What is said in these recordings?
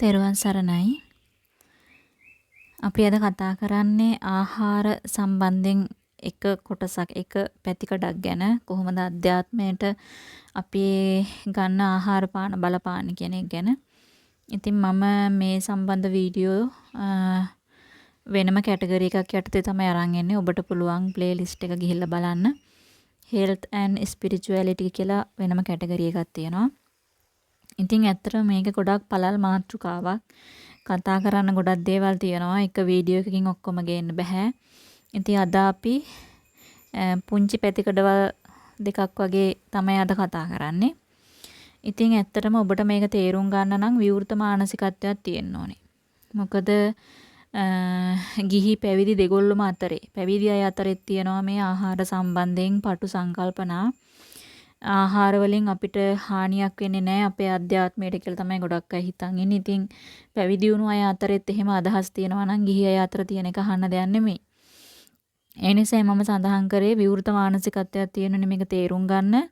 තෙරුවන් සරණයි. අපි අද කතා කරන්නේ ආහාර සම්බන්ධයෙන් එක කොටසක් එක පැතිකඩක් ගැන කොහොමද අධ්‍යාත්මයට අපි ගන්න ආහාර පාන බලපාන කියන එක ගැන. ඉතින් මම මේ සම්බන්ධ වීඩියෝ වෙනම කැටගරි එකක් යටතේ තමයි අරන් එන්නේ. ඔබට පුළුවන් ප්ලේලිස්ට් එක ගිහිල්ලා බලන්න. health and spirituality කියලා වෙනම කැටගරි එකක් තියෙනවා. ඉතින් ඇත්තටම මේක ගොඩක් පළල් මාතෘකාවක්. කතා කරන්න ගොඩක් දේවල් තියෙනවා. එක වීඩියෝ එකකින් ඔක්කොම ගේන්න බෑ. ඉතින් අද අපි පුංචි පැතිකඩවල් දෙකක් වගේ තමයි අද කතා කරන්නේ. ඉතින් ඇත්තටම ඔබට මේක තේරුම් ගන්න නම් විවෘත මානසිකත්වයක් තියෙන්න ඕනේ. මොකද ගිහි පැවිදි දෙගොල්ලම අතරේ පැවිදි අය අතරෙත් තියෙනවා මේ ආහාර සම්බන්ධයෙන් පටු සංකල්පනා ආහාර වලින් අපිට හානියක් වෙන්නේ නැහැ අපේ අධ්‍යාත්මයට කියලා තමයි ගොඩක් අය හිතන් ඉන්නේ. ඉතින් පැවිදි වුණු අය අතරෙත් එහෙම අදහස් තියෙනවා නම් ගිහි අය අතර තියෙන එක අහන්න දෙයක් නෙමෙයි. ඒ නිසා මම සඳහන් කරේ විවෘත මානසිකත්වයක් තියෙනුනේ මේක තේරුම් ගන්න.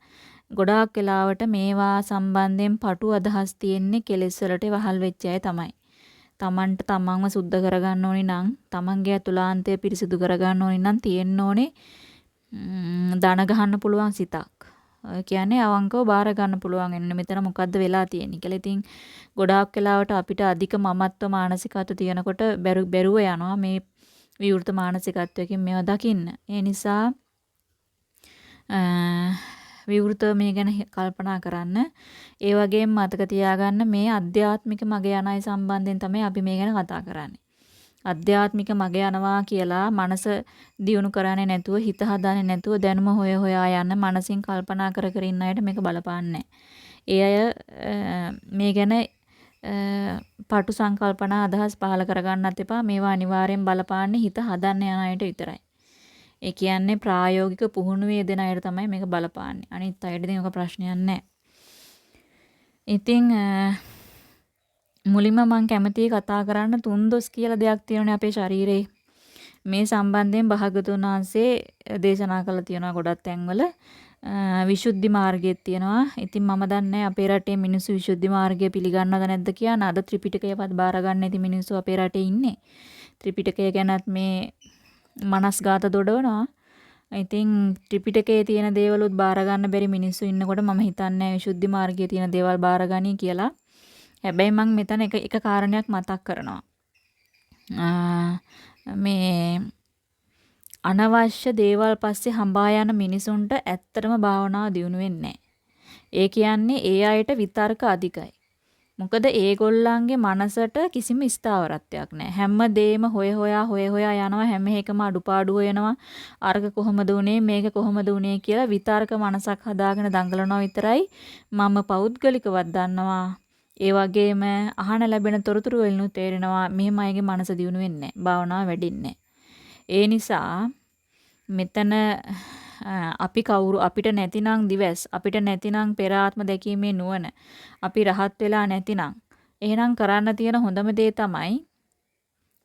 ගොඩාක් වෙලාවට මේවා සම්බන්ධයෙන් පටු අදහස් තියෙන්නේ කෙලෙස් වලට වහල් වෙච්ච අය තමයි. තමන්ට තමන්ව සුද්ධ කරගන්න ඕනි නම් තමන්ගේ අතුලාන්තය පිරිසිදු කරගන්න ඕනි නම් තියෙන්න ඕනේ දන ගහන්න පුළුවන් සිතක්. කියන්නේ අවංකව බාර ගන්න පුළුවන් වෙන මෙතන මොකද්ද වෙලා තියෙන්නේ කියලා. ඉතින් ගොඩාක් වෙලාවට අපිට අධික මමත්ව මානසිකත්ව තියෙනකොට බැරුව යනවා මේ විවෘත මානසිකත්වයකින් මේවා දකින්න. ඒ නිසා විවෘතව මේ ගැන කල්පනා කරන්න. ඒ වගේම මතක තියාගන්න මේ අධ්‍යාත්මික මග යනයි සම්බන්ධයෙන් තමයි අපි මේ ගැන කතා කරන්නේ. අධ්‍යාත්මික මග යනවා කියලා මනස දියුණු කරන්නේ නැතුව හිත හදාන්නේ නැතුව දැනුම හොය හොයා යන මනසින් කල්පනා කර කර ඉන්න අයට මේක බලපාන්නේ ඒ අය මේ ගැන පටු සංකල්පනා අදහස් පහල කරගන්නත් එපා මේවා අනිවාර්යෙන් බලපාන්නේ හිත හදන්න යන අයට විතරයි. ඒ කියන්නේ ප්‍රායෝගික පුහුණුවේ යෙදෙන අයට තමයි මේක බලපාන්නේ. අනිත් අයට ඉතින් ඔක ප්‍රශ්නයක් නැහැ. ඉතින් මුලින්ම මම කැමතියි කතා කරන්න තුන්දොස් කියලා දෙයක් තියෙනනේ අපේ ශරීරේ. මේ සම්බන්ධයෙන් භාගතුන් වහන්සේ දේශනා කළා තියෙනවා ගොඩක් තැන්වල. විසුද්ධි මාර්ගයක් තියෙනවා. ඉතින් මම දන්නේ අපේ රටේ මිනිස්සු විසුද්ධි මාර්ගය පිළිගන්නවද නැද්ද කියන අද ත්‍රිපිටකයවත් බාර ගන්න නැති මිනිස්සු අපේ රටේ ඉන්නේ. ත්‍රිපිටකය ගැනත් මේ මනස්ගාත දොඩවනවා. ඉතින් ත්‍රිපිටකයේ තියෙන දේවලුත් බාර ගන්න බැරි මිනිස්සු ඉන්නකොට මම හිතන්නේ විසුද්ධි මාර්ගයේ තියෙන දේවල් බාර ගනී කියලා. හැබැයි මම මෙතන එක එක කාරණයක් මතක් කරනවා. මේ අනවශ්‍ය දේවල් පස්සේ හඹා යන මිනිසුන්ට ඇත්තටම භාවනාව දියුණු වෙන්නේ ඒ කියන්නේ ඒ අයට විතර්ක අධිකයි. මොකද ඒගොල්ලන්ගේ මනසට කිසිම ස්ථාවරත්වයක් නැහැ. හැම දෙයක්ම හොය හොයා හොය හොයා යනවා හැම එකම අඩුපාඩු හොයනවා. අරක කොහොමද උනේ මේක කොහොමද උනේ කියලා විතර්ක මනසක් හදාගෙන දඟලනවා විතරයි මම පෞද්ගලිකවත් දන්නවා. ඒ වගේම අහන ලැබෙන තොරතුරු වලින් තේරෙනවා මෙහෙම අයගේ මනස දියුණු වෙන්නේ නැහැ. භාවනාව වැඩින්නේ ඒ නිසා මෙතන අපි කවුරු අපිට නැතිනම් දිවස් අපිට නැතිනම් පෙර ආත්ම දැකීමේ නුවණ අපි රහත් වෙලා නැතිනම් එහෙනම් කරන්න තියෙන හොඳම දේ තමයි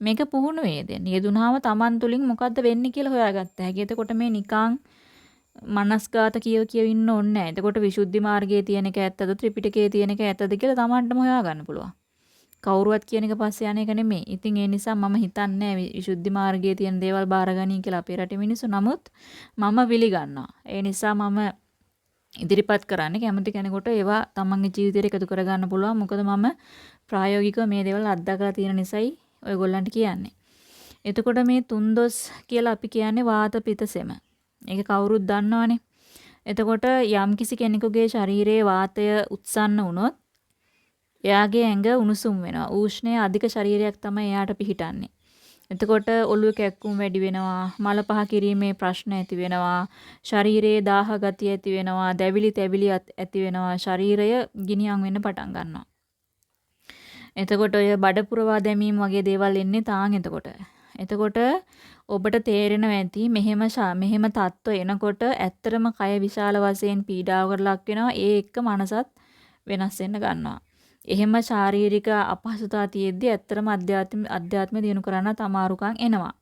මේක පුහුණු වේදෙන්. යෙදුනහම Taman තුලින් මොකද්ද වෙන්නේ කියලා හොයාගත්ත හැකි. එතකොට මේ නිකං මනස්ගාත කියව කියව ඉන්න ඕනේ නැහැ. එතකොට විසුද්ධි මාර්ගයේ තියෙන එක ඇත්තද ත්‍රිපිටකයේ තියෙන එක ඇත්තද කියලා Tamanටම හොයාගන්න පුළුවන්. කවුරුවත් කියන එක පස්සේ යන එක නෙමෙයි. ඉතින් ඒ නිසා මම හිතන්නේ විසුද්ධි මාර්ගයේ තියෙන දේවල් බාරගනී කියලා අපේ රටේ මිනිස්සු. නමුත් මම පිළිගන්නවා. ඒ නිසා මම ඉදිරිපත් කරන්නේ කැමති කෙනෙකුට ඒවා තමන්ගේ ජීවිතේට එකතු කරගන්න පුළුවන්. මොකද මම ප්‍රායෝගිකව මේ දේවල් අත්දකලා තියෙන නිසායි ඔයගොල්ලන්ට කියන්නේ. එතකොට මේ තුන්දොස් කියලා අපි කියන්නේ වාත පිතසෙම. ඒක කවුරුත් දන්නවනේ. එතකොට යම්කිසි කෙනෙකුගේ ශරීරයේ වාතය උත්සන්න වුණොත් එයාගේ ඇඟ උණුසුම් වෙනවා. ඌෂ්ණය අධික ශරීරයක් තමයි එයාට පිහිටන්නේ. එතකොට ඔළුව කැක්කුම් වැඩි වෙනවා, මල පහ කිරීමේ ප්‍රශ්න ඇති වෙනවා, ශරීරයේ දාහ ගතිය ඇති වෙනවා, දැවිලි තැවිලි ඇති වෙනවා, ශරීරය ගිනියම් වෙන්න පටන් ගන්නවා. එතකොට ඔය බඩ පුරවා දැමීම වගේ දේවල් එන්නේ තාන් එතකොට. එතකොට ඔබට තේරෙනවා ඇති මෙහෙම මෙහෙම තත්ත්ව එනකොට ඇත්තටම කය විශාල වශයෙන් පීඩාවකට ලක් වෙනවා. ඒ එක්ක මනසත් වෙනස් වෙන්න ගන්නවා. එහෙම ශාරීරික අපහසුතාව තියෙද්දි ඇත්තටම අධ්‍යාත්ම අධ්‍යාත්ම දිනු කරන්න තමාරුකම් එනවා.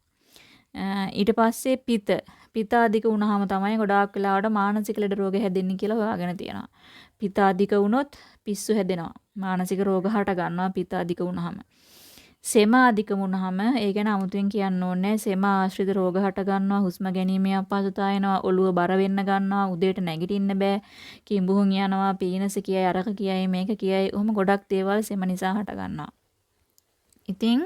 ඊට පස්සේ පිත. පිත අධික වුණාම තමයි ගොඩාක් වෙලාවට මානසික ලෙඩ රෝග හැදෙන්නේ කියලා හොයාගෙන තියෙනවා. පිත අධික වුණොත් පිස්සු හැදෙනවා. මානසික රෝග හට ගන්නවා පිත අධික වුණාම. සෙම අධික වුණාම ඒ ගැන අමුතුවෙන් කියන්න ඕනේ සෙම ආශ්‍රිත රෝග හට ගන්නවා හුස්ම ගැනීමේ අපහසුතාව එනවා ඔළුව බර වෙන්න ගන්නවා උදේට නැගිටින්න බෑ කිඹුහුන් යනවා පීනස කියයි අරක කියයි මේක කියයි ඔහොම ගොඩක් දේවල් සෙම නිසා හට ගන්නවා ඉතින්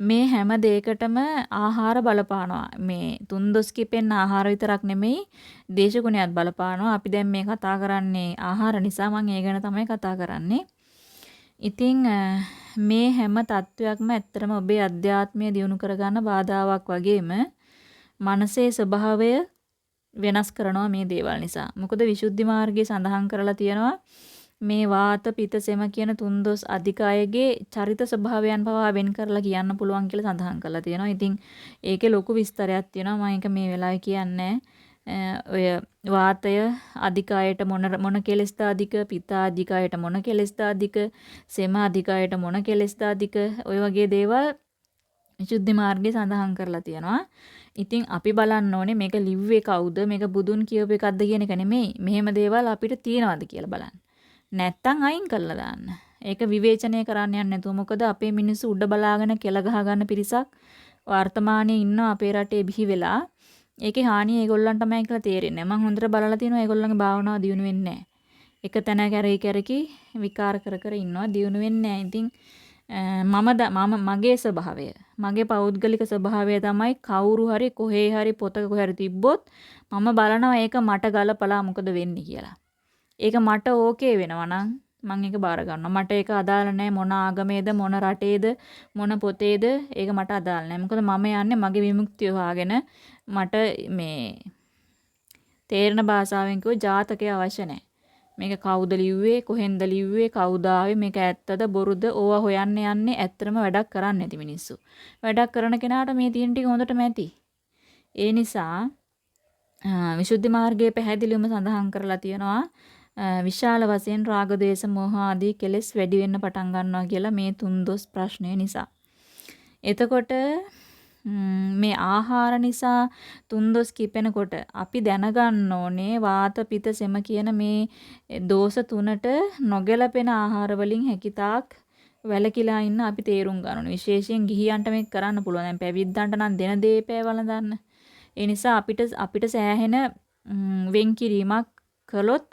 මේ හැම දෙයකටම ආහාර බලපානවා. මේ තුන්දොස් කිපෙන්න ආහාර විතරක් නෙමෙයි දේශගුණයත් බලපානවා. අපි දැන් මේ කතා කරන්නේ ආහාර නිසා මම ඒ ගැන තමයි කතා කරන්නේ. ඉතින් මේ හැම තත්වයක්ම ඇත්තරම ඔබේ අධ්‍යාත්මය දියුණු කරගන්න බාධාවක් වගේම මනසේ ස්වභාවය වෙනස් කරනවා මේ දේවල් නිසා. මොකද විසුද්ධි මාර්ගයේ සඳහන් කරලා තියෙනවා මේ වාත පිත සෙම කියන තුන්දොස් අධික අයගේ චරිත ස්වභාවයන් පවා වෙන් කරලා කියන්න පුළුවන් කියලා සඳහන් කරලා තියෙනවා. ඉතින් ඒකේ ලොකු විස්තරයක් තියෙනවා. මම ඒක මේ වෙලාවේ කියන්නේ ඔය වාතය අධික අයට මොන මොන කෙලෙස්ද අධික පිත අධික අයට මොන කෙලෙස්ද අධික සෙම අධික අයට මොන කෙලෙස්ද අධික ඔය වගේ දේවල් විසුද්ධි මාර්ගයේ සඳහන් කරලා තියෙනවා. ඉතින් අපි බලන්න ඕනේ මේක ලිව්වේ කවුද මේක බුදුන් කියපු එකක්ද කියන එක නෙමෙයි. මෙහෙම දේවල් අපිට තියෙනවද කියලා බලන්න. නැත්තම් අයින් කරලා දාන්න. ඒක විවේචනය කරන්න යන්නේ නැතුව මොකද අපේ මිනිස්සු උඩ බලාගෙන කෙල ගහ ගන්න පිරිසක් වර්තමානයේ ඉන්නවා අපේ රටේ බිහි වෙලා. ඒකේ හානිය ඒගොල්ලන්ට තමයි කියලා තේරෙන්නේ. මම හොඳට බලලා තියෙනවා ඒගොල්ලන්ගේ භාවනාව දියුණු වෙන්නේ නැහැ. එක තැන කැරේ කැරකි විකාර කර කර ඉන්නවා දියුණු වෙන්නේ නැහැ. ඉතින් මම මම මගේ ස්වභාවය මගේ පෞද්ගලික ස්වභාවය තමයි කවුරු හරි කොහේ හරි පොතක කොහේ හරි තිබ්බොත් මම බලනවා ඒක මට ගලපලා මොකද වෙන්නේ කියලා. ඒක මට ඕකේ වෙනවා නම් මම ඒක බාර ගන්නවා. මට ඒක අදාළ නැහැ මොන ආගමේද මොන රටේද මොන පොතේද ඒක මට අදාළ නැහැ. මොකද මම යන්නේ මගේ විමුක්තිය හොයාගෙන මට මේ තේරෙන භාෂාවෙන් කිව්ව ජාතකය අවශ්‍ය නැහැ. මේක කවුද ලිව්වේ කොහෙන්ද ලිව්වේ කවුද මේක ඇත්තද බොරුද ඕවා හොයන්න යන්නේ ඇත්තටම වැඩක් කරන්නේ නැති මිනිස්සු. වැඩක් කරන කෙනාට මේ තියෙන ටික හොඳටම ඇති. ඒ නිසා විසුද්ධි මාර්ගයේ පැහැදිලිවම සඳහන් කරලා තියෙනවා විශාල වශයෙන් රාග දේශ මොහ ආදී කෙලෙස් වැඩි වෙන්න පටන් ගන්නවා කියලා මේ තුන් දොස් ප්‍රශ්නය නිසා. එතකොට මේ ආහාර නිසා තුන් දොස් කිපෙනකොට අපි දැනගන්න ඕනේ වාත පිත සෙම කියන මේ දෝෂ තුනට නොගැලපෙන ආහාර වලින් හැකිතාක් වැලකිලා ඉන්න අපි තේරුම් ගන්න ඕනේ. විශේෂයෙන් ගිහියන්ට මේක කරන්න පුළුවන්. දැන් පැවිද්දන්ට නම් දෙන දේ පෑවලඳන්න. ඒ නිසා අපිට අපිට සෑහෙන වෙන්කිරීමක් කළොත්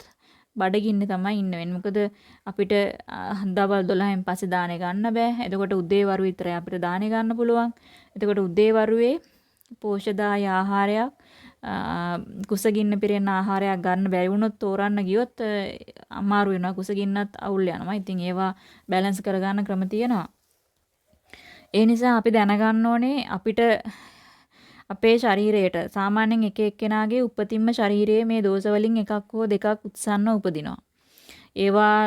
බඩගින්නේ තමයි ඉන්න වෙන්නේ. මොකද අපිට දවල් 12න් පස්සේ දානේ ගන්න බෑ. එතකොට උදේ වරු විතරයි අපිට දානේ ගන්න පුළුවන්. එතකොට උදේ වරුවේ පෝෂදාය ආහාරයක් කුසගින්න පිරෙන ආහාරයක් ගන්න බැරි වුණොත් තෝරන්න ගියොත් අමාරු වෙනවා. කුසගින්නත් අවුල් යනවා. ඉතින් ඒවා බැලන්ස් කරගන්න ක්‍රම තියෙනවා. ඒ නිසා අපි දැනගන්න ඕනේ අපිට අපේ ශරීරයට සාමාන්‍යයෙන් එක එක්කෙනාගේ උපතින්ම ශරීරයේ මේ දෝෂ වලින් එකක් හෝ දෙකක් උත්සන්නව උපදිනවා. ඒවා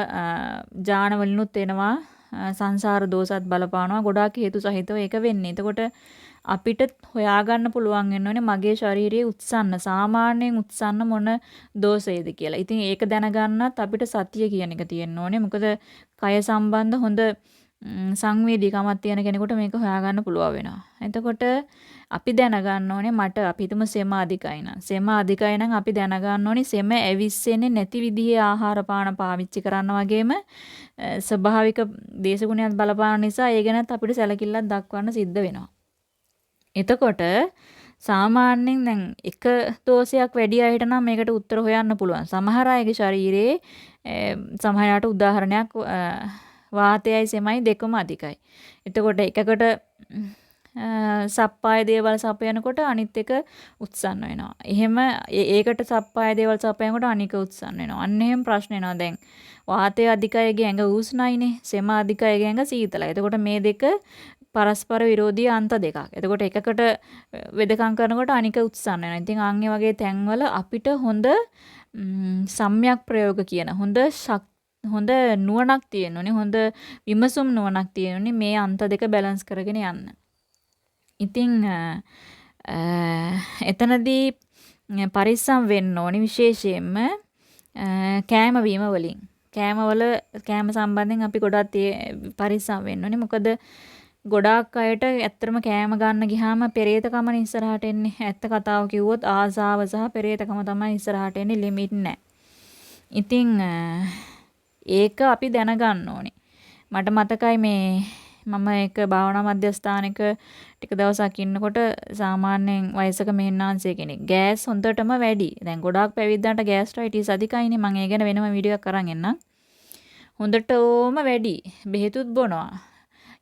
ජාන වලිනුත් එනවා සංසාර දෝෂත් බලපානවා ගොඩාක් හේතු සහිතව ඒක වෙන්නේ. එතකොට අපිට හොයාගන්න පුළුවන් වෙනෝනේ මගේ ශාරීරියේ උත්සන්න සාමාන්‍යයෙන් උත්සන්න මොන දෝෂයේද කියලා. ඉතින් ඒක දැනගන්නත් අපිට සතිය කියන එක තියෙන්න ඕනේ. මොකද කය සම්බන්ධ හොඳ සංවේදීකමක් තියෙන කෙනෙකුට මේක හොයාගන්න පුළුවන් වෙනවා. එතකොට අපි දැනගන්න ඕනේ මට අපි හිතමු සෙම අධිකයි නම්. සෙම අධිකයි නම් අපි දැනගන්න ඕනේ සෙම ඇවිස්සෙන්නේ නැති විදිහේ ආහාර පාන පාවිච්චි කරන්න වගේම ස්වභාවික දේශගුණයක් බලපාන නිසා ඒ ගැනත් අපිට සැලකිල්ලක් දක්වන්න සිද්ධ වෙනවා. එතකොට සාමාන්‍යයෙන් දැන් එක දෝෂයක් වැඩි අයට නම් මේකට උත්තර හොයන්න පුළුවන්. සමහර අයගේ ශරීරයේ සමහරකට උදාහරණයක් වාතයයි සෙමයි දෙකම අධිකයි. එතකොට එකකට සප්පාය දේවල් සපයනකොට අනිත් එක උත්සන්න වෙනවා. එහෙම ඒකට සප්පාය දේවල් සපයනකොට අනික උත්සන්න වෙනවා. අන්න එහෙම ප්‍රශ්න එනවා දැන්. වාතය අධිකයගේ ඇඟ උෂ්ණයිනේ. සෙම අධිකයගේ ඇඟ සීතලයි. එතකොට මේ දෙක පරස්පර විරෝධී අන්ත දෙකක්. එතකොට එකකට වෙදකම් කරනකොට අනික උත්සන්න වෙනවා. ඉතින් අන් වගේ තැන්වල අපිට හොඳ සම්‍යක් ප්‍රයෝග කියන හොඳ හොඳ නුවණක් තියෙන්න ඕනේ. හොඳ විමසුම් නුවණක් තියෙන්න ඕනේ මේ අන්ත දෙක බැලන්ස් කරගෙන යන්න. ඉතින් එතනදී පරිස්සම් වෙන්න ඕනි විශේෂයෙන්ම කෑම බීම වලින්. කෑම වල කෑම සම්බන්ධයෙන් අපි ගොඩක් පරිස්සම් වෙන්න ඕනේ. මොකද ගොඩාක් අයට ඇත්තටම කෑම ගන්න ගියාම පෙරේතකමනේ ඉස්සරහට එන්නේ. ඇත්ත කතාව කිව්වොත් ආසාව සහ පෙරේතකම තමයි ඉස්සරහට එන්නේ ලිමිට් නැහැ. ඉතින් ඒක අපි දැනගන්න ඕනේ. මට මතකයි මේ මම එක භාවනා මධ්‍යස්ථානයක ටික දවසක් ඉන්නකොට සාමාන්‍යයෙන් වයසක මේන්නාන්සේ කෙනෙක් ගෑස් හොඳටම වැඩි. දැන් ගොඩාක් පැවිද්දන්ට ගෑස්ට්‍රයිටිස් අධිකයිනේ. මම ඒ ගැන වෙනම වීඩියෝ එකක් අරන් එන්නම්. හොඳටම වැඩි. බෙහෙතුත් බොනවා.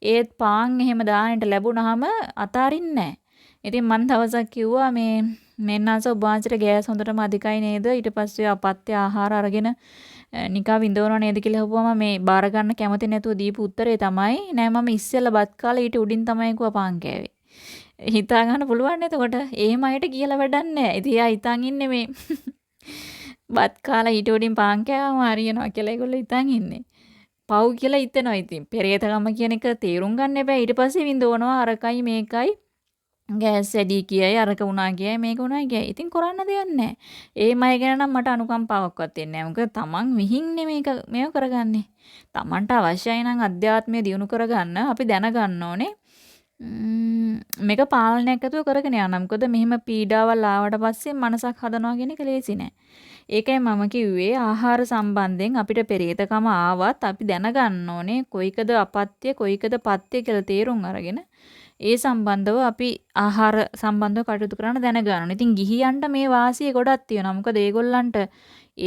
ඒත් පාන් එහෙම දාන්නට ලැබුණාම අතාරින්නේ නැහැ. ඉතින් මං දවසක් කිව්වා මේ මෙන්නාස ඔබ වහන්සේට ගෑස් හොඳටම අධිකයි නේද? ඊට පස්සේ අපත්‍ය ආහාර අරගෙන නිකා විඳවනවා නේද කියලා හුවම මේ බාර ගන්න කැමති නැතුව දීපු උත්තරේ තමයි නෑ මම ඉස්සෙල්ලා බත් කාලා ඊට උඩින් තමයි කිව්වා පාන් කෑවේ. හිතා ගන්න පුළුවන් එතකොට එහෙම අයට කියලා වැඩක් නෑ. ඉතින් එයා හිතන් ඉන්නේ මේ බත් කාලා ඊට උඩින් පාන් කෑවම හරියනවා කියලා ඒගොල්ලෝ හිතන් ඉන්නේ. පව් කියලා හිතනවා ඉතින්. පෙරේතකම කියන එක තේරුම් ගන්න එපා. ඊට පස්සේ විඳවනවා අරකයි මේකයි ගෑස් වැඩි කියයි අරක වුණා කියයි මේක වුණා කියයි. ඉතින් කරන්න දෙයක් නැහැ. ඒ මය ගැන නම් මට අනුකම්පාවක්වත් එන්නේ නැහැ. මොකද තමන් විහින්නේ මේක මේව කරගන්නේ. තමන්ට අවශ්‍යයි නම් අධ්‍යාත්මය දියුණු කරගන්න අපි දැනගන්න ඕනේ. මේක පාලනයක් ඇතුව කරගෙන යන්න. මොකද මෙහෙම පීඩාවල් ආවට පස්සේ මනසක් හදනවා කියන එක ලේසි නෑ. ඒකයි මම කිව්වේ ආහාර සම්බන්ධයෙන් අපිට පෙරේතකම ආවත් අපි දැනගන්න ඕනේ කොයිකද අපත්‍ය කොයිකද පත්‍ය කියලා තේරුම් අරගෙන ඒ සම්බන්ධව අපි ආහාර සම්බන්ධව කටයුතු කරන්න දැනගන්න ඕනේ. ඉතින් ගිහියන්ට මේ වාසිය ගොඩක් තියෙනවා. මොකද ඒගොල්ලන්ට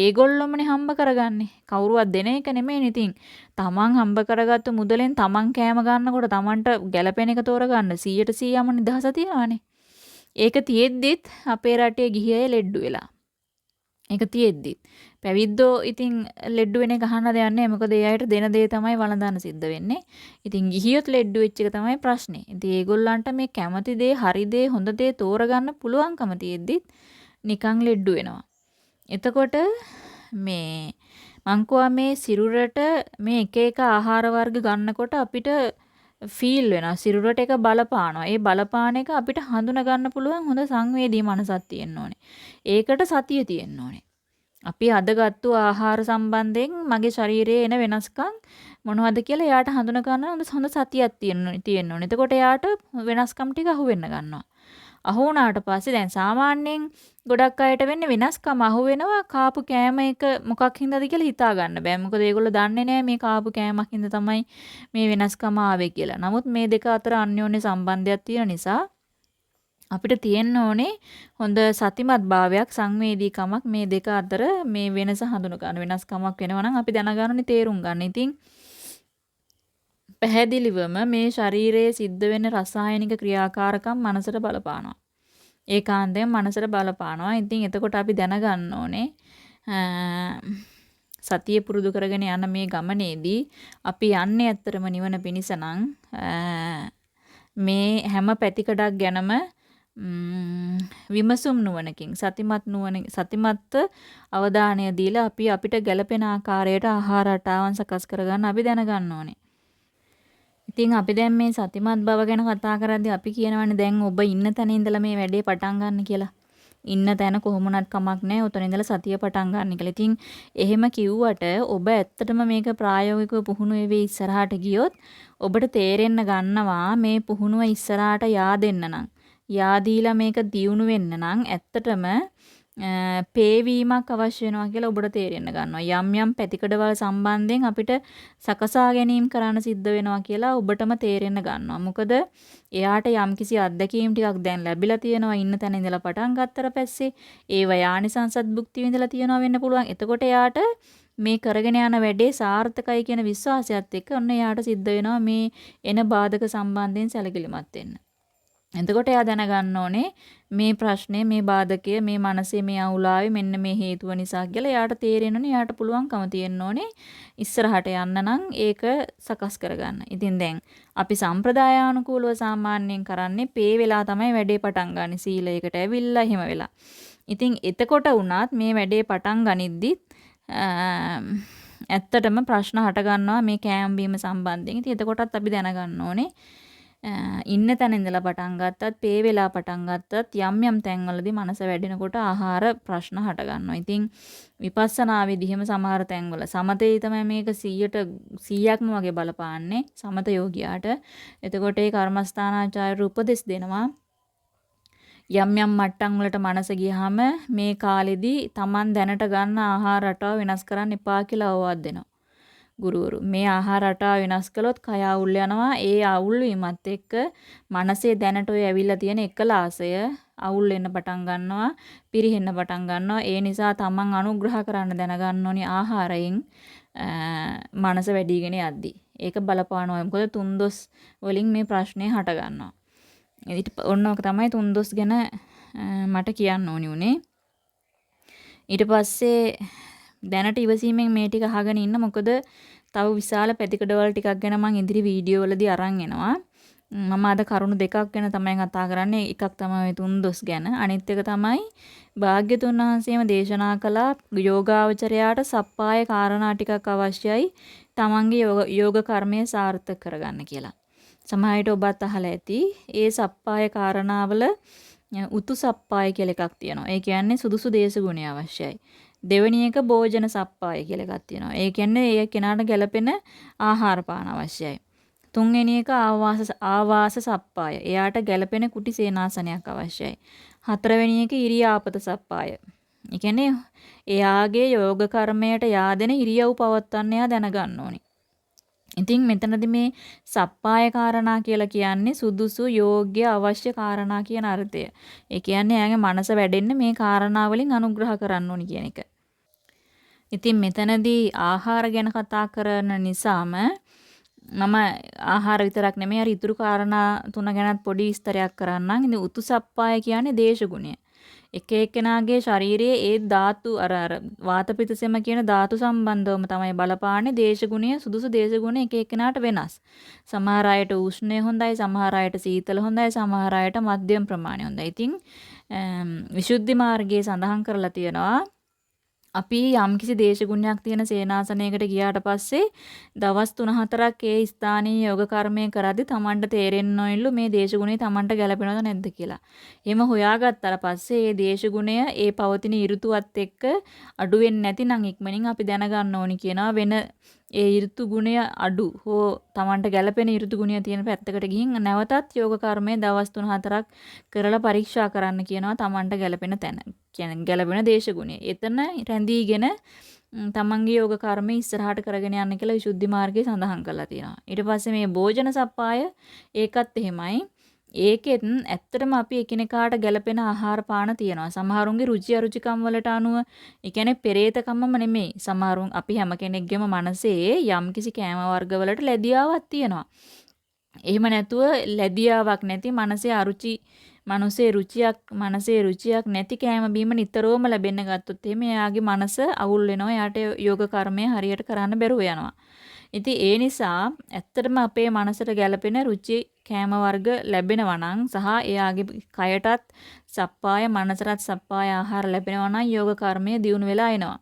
ඒගොල්ලොමනේ හම්බ කරගන්නේ. කවුරුවත් දෙන එක නෙමෙයිනේ ඉතින්. තමන් හම්බ කරගත්තු මුදලෙන් තමන් කෑම ගන්නකොට තමන්ට ගැළපෙන එක තෝරගන්න 100ට 100ම නිදහස තියනවානේ. ඒක තියෙද්දිත් අපේ රටේ ගිහියය ලෙඩ්ඩු වෙලා. ඒක තියෙද්දිත්. පැවිද්දෝ ඉතින් ලෙඩ්ඩු වෙන එක අහන්න දෙයක් නැහැ. මොකද ඒ අයට දෙන දේ තමයි වළඳන්න සිද්ධ වෙන්නේ. ඉතින් ගිහියොත් ලෙඩ්ඩු වෙච්ච එක තමයි ප්‍රශ්නේ. ඉතින් ඒගොල්ලන්ට මේ කැමති දේ, හරි දේ, හොඳ දේ තෝරගන්න පුළුවන්කම තියෙද්දිත් නිකන් ලෙඩ්ඩු වෙනවා. එතකොට මේ මං මේ සිරුරට මේ එක එක ආහාර වර්ග ගන්නකොට අපිට ෆීල් වෙනවා සිරුරට එක බලපානවා. ඒ බලපාන එක අපිට හඳුනා ගන්න පුළුවන් හොඳ සංවේදී මනසක් තියෙන්න ඕනේ. ඒකට සතිය තියෙන්න ඕනේ. අපි අදගත්තු ආහාර සම්බන්ධයෙන් මගේ ශරීරයේ එන වෙනස්කම් මොනවද කියලා එයාට හඳුනා ගන්න හොඳ සතියක් තියෙන්න ඕනේ. එතකොට එයාට වෙනස්කම් ටික අහුවෙන්න ගන්නවා. අහු වුණාට පස්සේ දැන් සාමාන්‍යයෙන් ගොඩක් අයට වෙන්නේ වෙනස්කම අහු වෙනවා කාපු කෑම එක මොකක් හින්දාද කියලා හිතා ගන්න බෑ. මොකද ඒගොල්ලෝ දන්නේ නැහැ මේ කාපු කෑමක් හින්දා තමයි මේ වෙනස්කම ආවේ කියලා. නමුත් මේ දෙක අතර අන්‍යෝන්‍ය සම්බන්ධයක් තියෙන නිසා අපිට තියෙන්න ඕනේ හොඳ සතිමත් භාවයක් සංවේදීකමක් මේ දෙක අතර මේ වෙනස හඳුන ගන්න වෙනස්කමක් වෙනවා නම් අපි දැනගන්න ඕනේ තේරුම් ගන්න. ඉතින් පැහැදිලිවම මේ ශරීරයේ සිද්ධ වෙන රසායනික ක්‍රියාකාරකම් මනසට බලපානවා. ඒකාන්තයෙන් මනසට බලපානවා. ඉතින් එතකොට අපි දැනගන්න ඕනේ සතිය පුරුදු කරගෙන යන මේ ගමනේදී අපි යන්නේ ඇත්තරම නිවන පිණිස මේ හැම පැතිකඩක් ගැනම විමසුම් නුවණකින් සතිමත් නුවණ සතිමත් අවධානය දීලා අපි අපිට ගැළපෙන ආකාරයට ආහාර රටාවන් සකස් කරගන්න අපි දැනගන්න ඕනේ. ඉතින් අපි දැන් මේ සතිමත් බව ගැන කතා කරද්දී අපි කියනවානේ දැන් ඔබ ඉන්න තැන ඉඳලා මේ වැඩේ පටන් ගන්න කියලා. ඉන්න තැන කොහොමුණත් කමක් නැහැ. උතන ඉඳලා සතිය පටන් ගන්න කියලා. ඉතින් එහෙම කිව්වට ඔබ ඇත්තටම මේක ප්‍රායෝගිකව පුහුණු වෙවි ඉස්සරහට ගියොත් ඔබට තේරෙන්න ගන්නවා මේ පුහුණුව ඉස්සරහට yaadෙන්න නම්. yaadීලා මේක දියුණු වෙන්න නම් ඇත්තටම පේවීමක් අවශ්‍ය වෙනවා කියලා ඔබට තේරෙන්න ගන්නවා. යම් යම් පැතිකඩවල සම්බන්ධයෙන් අපිට සකසා ගැනීම කරන්න සිද්ධ වෙනවා කියලා ඔබටම තේරෙන්න ගන්නවා. මොකද එයාට යම්කිසි අත්දැකීම් ටිකක් දැන් ලැබිලා තියෙනවා ඉන්න තැන ඉඳලා පටන් ගත්තට පස්සේ ඒව යානිසංසත් භුක්ති විඳලා තියෙනවා වෙන්න පුළුවන්. එතකොට එයාට මේ කරගෙන යන වැඩේ සාර්ථකයි කියන විශ්වාසයත් එක්ක ඔන්න එයාට සිද්ධ වෙනවා මේ එන බාධක සම්බන්ධයෙන් සැලකිලිමත් වෙන්න. එතකොට එයා දැනගන්න ඕනේ මේ ප්‍රශ්නේ මේ බාධකය මේ මනසේ මේ අවුලාවේ මෙන්න මේ හේතුව නිසා කියලා එයාට තේරෙන්න එයාට පුළුවන්කම තියෙන්න ඕනේ ඉස්සරහට යන්න නම් ඒක සකස් කරගන්න. ඉතින් දැන් අපි සම්ප්‍රදායානුකූලව සාමාන්‍යයෙන් කරන්නේ පේ වෙලා තමයි වැඩේ පටන් ගන්න. සීලයකට ඇවිල්ලා එහෙම වෙලා. ඉතින් එතකොට වුණත් මේ වැඩේ පටන් ගනිද්දිත් ඇත්තටම ප්‍රශ්න හට ගන්නවා මේ කෑම බීම සම්බන්ධයෙන්. ඉතින් එතකොටත් අපි දැනගන්න ඕනේ ඉන්න තැන ඉඳලා පටන් ගත්තත්, පේ වෙලා පටන් ගත්තත් යම් යම් තැන්වලදී මනස වැඩෙනකොට ආහාර ප්‍රශ්න හට ගන්නවා. ඉතින් විපස්සනාවේදී එහෙම සමහර තැන්වල සමතේ තමයි මේක 100ට 100ක්ම වගේ බලපාන්නේ සමත යෝගියාට. එතකොට ඒ කර්මස්ථානාචාර්ය උපදෙස් දෙනවා. යම් යම් මට්ටම් වලට මනස ගියාම මේ කාලෙදී Taman දැනට ගන්න ආහාර රටාව වෙනස් කරන්න එපා කියලා අවවාද දෙනවා. ගුරුවරු. මේ ආහාර රටාව වෙනස් කළොත් කය අවුල් යනවා. ඒ අවුල් වීමත් එක්ක මනසේ දැනට ඔය ඇවිල්ලා තියෙන එකලාසය අවුල් වෙන්න පටන් ගන්නවා, පිරිහෙන්න පටන් ගන්නවා. ඒ නිසා තමන් අනුග්‍රහ කරන්න දැනගන්න ඕනි ආහාරයෙන් මනස වැඩිගෙන යද්දී. ඒක බලපානවා. මොකද තුන්දොස් වලින් මේ ප්‍රශ්නේ හට ගන්නවා. ඊට ඔන්න ඔක තමයි තුන්දොස් ගැන මට කියන්න ඕනි උනේ. ඊට පස්සේ දැනට ඉවසීමෙන් මේ ටික අහගෙන ඉන්න මොකද තව විශාල පැතිකඩවල ටිකක් ගැන මම ඉදිරි වීඩියෝ වලදී අරන් එනවා. මම අද කරුණු දෙකක් ගැන තමයි කතා කරන්නේ. එකක් තමයි තුන් දොස් ගැන. අනිත් එක තමයි භාග්‍යතුන් වහන්සේම දේශනා කළා යෝගාවචරයාට සප්පාය කාරණා ටිකක් අවශ්‍යයි. තමන්ගේ යෝග කර්මය සාර්ථක කරගන්න කියලා. සමහර විට ඔබත් අහලා ඇති. ඒ සප්පාය කාරණාවල උතු සප්පාය කියලා එකක් තියෙනවා. ඒ කියන්නේ සුදුසු දේශගුණය අවශ්‍යයි. දෙවෙනි එක භෝජන සප්පාය කියලා එකක් තියෙනවා. ඒ කියන්නේ ඒ කෙනාට ගැළපෙන ආහාර පාන අවශ්‍යයි. තුන්වෙනි එක ආවාස ආවාස සප්පාය. එයාට ගැළපෙන කුටි සේනාසනයක් අවශ්‍යයි. හතරවෙනි එක ඉරියාපත සප්පාය. ඒ කියන්නේ එයාගේ යෝග කර්මයට yaadෙන ඉරියව් පවත්වන්න එයා දැනගන්න ඕනි. ඉතින් මෙතනදී මේ සප්පාය කාරණා කියලා කියන්නේ සුදුසු යෝග්‍ය අවශ්‍ය කාරණා කියන අර්ථය. ඒ කියන්නේ එයාගේ මනස වැඩෙන්න මේ කාරණා වලින් අනුග්‍රහ කරන්න ඕනි කියන එක. ඉතින් මෙතනදී ආහාර ගැන කතා කරන නිසාම මම ආහාර විතරක් නෙමෙයි අර ඉතුරු කාරණා තුන ගැනත් පොඩි විස්තරයක් කරන්නම්. ඉතින් උතුසප්පාය කියන්නේ දේශගුණය. එක එක්කෙනාගේ ශරීරයේ ඒ ධාතු අර අර වාතපිතසෙම කියන ධාතු සම්බන්ධවම තමයි බලපාන්නේ දේශගුණය සුදුසු දේශගුණ එක එක්කෙනාට වෙනස්. සමහර අයට උෂ්ණය හොඳයි, සමහර අයට සීතල හොඳයි, සමහර අයට මධ්‍යම ප්‍රමාණය හොඳයි. ඉතින් විසුද්ධි මාර්ගයේ සඳහන් කරලා තියෙනවා අපි යම්කිසි දේශගුණයක් තියෙන සේනාසනයකට ගියාට පස්සේ දවස් 3-4ක් ඒ ස්ථානීය යෝග කර්මය කරද්දී Tamanට තේරෙන්නොයිලු මේ දේශගුණය Tamanට ගැලපෙනවද නැද්ද කියලා. එහෙම හොයාගත්තාට පස්සේ ඒ දේශගුණය ඒ පවතින ඍතුවත් එක්ක අඩු වෙන්නේ නැතිනම් ඉක්මනින් අපි දැනගන්න ඕනි කියනවා වෙන ඒ ඍතු ගුණය අඩු හෝ Tamanට ගැළපෙන ඍතු ගුණය තියෙන පැත්තකට ගිහින් නැවතත් යෝග කර්මය දවස් 3-4ක් කරලා පරීක්ෂා කරන්න කියනවා Tamanට ගැළපෙන තැන. කියන්නේ ගැළපෙන දේශගුණය. එතන රැඳීගෙන තමන්ගේ යෝග කර්මය ඉස්සරහට කරගෙන යන්න කියලා විසුද්ධි මාර්ගයේ සඳහන් කරලා තියෙනවා. ඊට පස්සේ මේ භෝජන සප්පාය ඒකත් එහෙමයි. ඒකෙත් ඇත්තටම අපි එකිනෙකාට ගැළපෙන ආහාර පාන තියෙනවා. සමහරුන්ගේ රුචි අරුචිකම් වලට අනුව ඒ කියන්නේ පෙරේතකම්ම නෙමෙයි. සමහරුන් අපි හැම කෙනෙක්ගේම මනසේ යම්කිසි කෑම වර්ග වලට ලැබියාවක් තියෙනවා. එහෙම නැතුව ලැබියාවක් නැති මනසේ අරුචි මනසේ රුචියක් මනසේ රුචියක් නැති කෑම බීම නිතරම ලැබෙන්න ගත්තොත් එහෙම එයාගේ මනස අවුල් වෙනවා. එයාට යෝග කර්මය හරියට කරන්න බැරුව යනවා. ඉතින් ඒ නිසා ඇත්තටම අපේ මනසට ගැළපෙන රුචි කෑම වර්ග ලැබෙනවා නම් සහ එයාගේ කයටත් සප්පාය මනසටත් සප්පාය ආහාර ලැබෙනවා නම් යෝග කර්මය දියුණු වෙලා එනවා.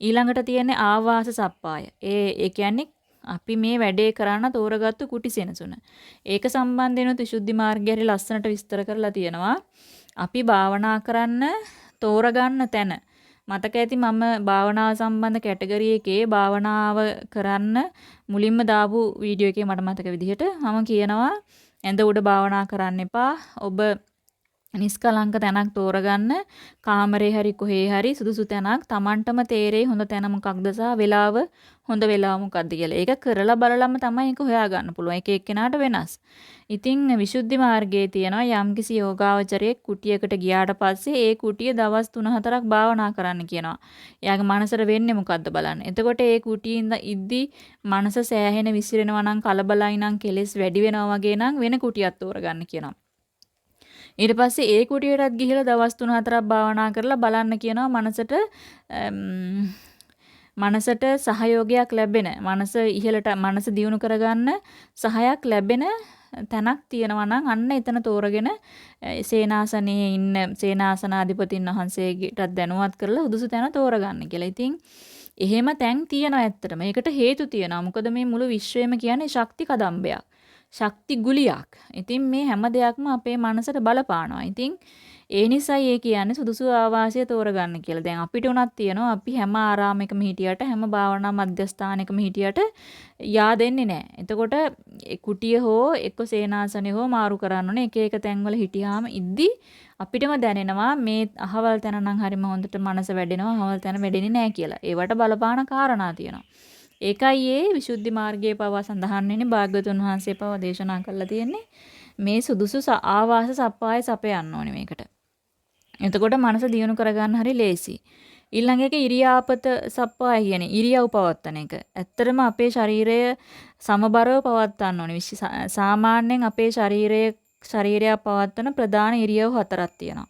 ඊළඟට තියෙන්නේ ආවාස සප්පාය. ඒ ඒ කියන්නේ අපි මේ වැඩේ කරන්න තෝරගත්තු කුටි සෙනසුන. ඒක සම්බන්ධයෙන් විසුද්ධි මාර්ගය හරි ලස්සනට විස්තර කරලා තියෙනවා. අපි භාවනා කරන්න තෝරගන්න තැන මතක ඇති මම භාවනාව සම්බන්ධ කැටගරි එකේ භාවනාව කරන්න මුලින්ම දාපු වීඩියෝ එකේ මට මතක විදිහට මම කියනවා ඇඳ උඩ භාවනා කරන්න එපා. ඔබ නිස්කලංක තැනක් තෝරගන්න කාමරේ හරි කොහේ හරි සුදුසු තැනක් Tamanටම තේරෙයි හොඳ තැන මොකක්ද සහ වෙලාව හොඳ වෙලාව මොකක්ද කියලා. ඒක කරලා බලලම තමයි ඒක හොයාගන්න පුළුවන්. එක එක්කෙනාට වෙනස්. ඉතින් විසුද්ධි මාර්ගයේ තියෙනවා යම්කිසි යෝගාවචරයේ කුටියකට ගියාට පස්සේ ඒ කුටිය දවස් 3-4ක් භාවනා කරන්න කියනවා. එයාගේ මනසට වෙන්නේ මොකද්ද බලන්න. එතකොට ඒ කුටියින්ද ඉද්දි මනස සෑහෙන විසිරෙනවා නම් කලබලයි නම් කෙලෙස් වැඩි වෙනවා වගේ නම් වෙන කුටියක් තෝරගන්න කියනවා. ඊට පස්සේ ඒ කුටියටත් ගිහිලා දවස් 3-4ක් භාවනා කරලා බලන්න කියනවා මනසට මනසට සහයෝගයක් ලැබෙන මනස ඉහළට මනස දියුණු කරගන්න සහයක් ලැබෙන තැනක් තියෙනවා නම් අන්න එතන තෝරගෙන සේනාසනයේ ඉන්න සේනාසනාධිපතින් වහන්සේටත් දැනුවත් කරලා උදුසු තැන තෝරගන්න කියලා. ඉතින් එහෙම තැන් තියෙනවා ඇත්තටම. ඒකට හේතු තියෙනවා. මොකද මේ මුළු විශ්වයම කියන්නේ ශක්ති කදම්බයක්. ශක්ති ගුලියක්. ඉතින් මේ හැම දෙයක්ම අපේ මනසට බලපානවා. ඉතින් ඒ නිසායි ඒ කියන්නේ සුදුසු ආවාසය තෝරගන්න කියලා. දැන් අපිට උනත් තියෙනවා අපි හැම ආරාමයකම හිටියට හැම භාවනා මධ්‍යස්ථානයකම හිටියට යා දෙන්නේ නැහැ. එතකොට කුටිය හෝ එක්ක සේනාසනෙ හෝ මාරු කරන්න ඕනේ. එක එක තැන්වල හිටියාම ඉද්දි අපිටම දැනෙනවා මේ අහවල් තැන නම් හරිම හොඳට මනස වැඩෙනවා අහවල් තැන වැඩෙන්නේ නැහැ කියලා. ඒවට බලපාන කාරණා තියෙනවා. ඒකයි ඒ විසුද්ධි මාර්ගයේ පවා සඳහන් වෙන්නේ භාග්‍යතුන් වහන්සේ පවා දේශනා කරලා තියෙන්නේ මේ සුදුසු ආවාස සප්පාය සපයන්න ඕනේ මේකට. එතකොට මනස දියුණු කරගන්න හරි ලේසි. ඊළඟ එක ඉරියාපත සප්පාය කියන්නේ ඉරියව් පවත්තන එක. ඇත්තටම අපේ ශරීරය සමබරව පවත්වන්න ඕනේ. සාමාන්‍යයෙන් අපේ ශරීරයේ ශරීරය පවත්වන ප්‍රධාන ඉරියව් හතරක් තියෙනවා.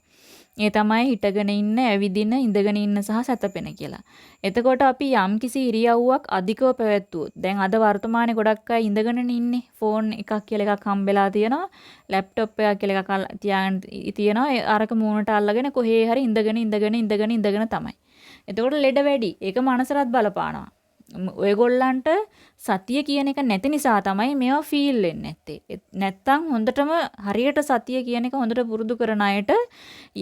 ඒ තමයි හිටගෙන ඉන්න, ඇවිදින, ඉඳගෙන ඉන්න සහ සැතපෙන කියලා. එතකොට අපි යම්කිසි ඉරියව්වක් අධිකව පැවැත්වුවොත් දැන් අද වර්තමානයේ ගොඩක් අය ඉඳගෙන ඉන්නේ. ෆෝන් එකක් කියලා එකක් හම්බෙලා තියෙනවා. ලැප්ටොප් එකක් කියලා එකක් තියාගෙන තියෙනවා. අරක මූණට අල්ලගෙන කොහේ හරි ඉඳගෙන ඉඳගෙන ඉඳගෙන ඉඳගෙන තමයි. එතකොට ලෙඩ වැඩි. ඒක මනසටත් බලපානවා. ඔයගොල්ලන්ට සතිය කියන එක නැති නිසා තමයි මේවා ෆීල් වෙන්නේ නැත්තේ. නැත්තම් හොඳටම හරියට සතිය කියන එක හොඳට පුරුදු කරන අයට